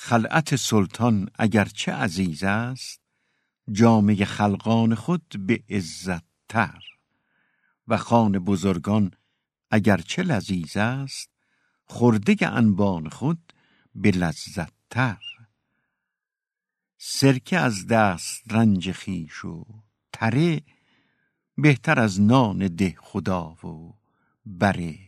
خلعت سلطان اگرچه عزیز است جامعه خلقان خود به عزت تر و خان بزرگان اگرچه لذیذ است خورده انبان خود به لذت تر سرکه از دست رنج خیش و تره بهتر از نان ده خدا و بره.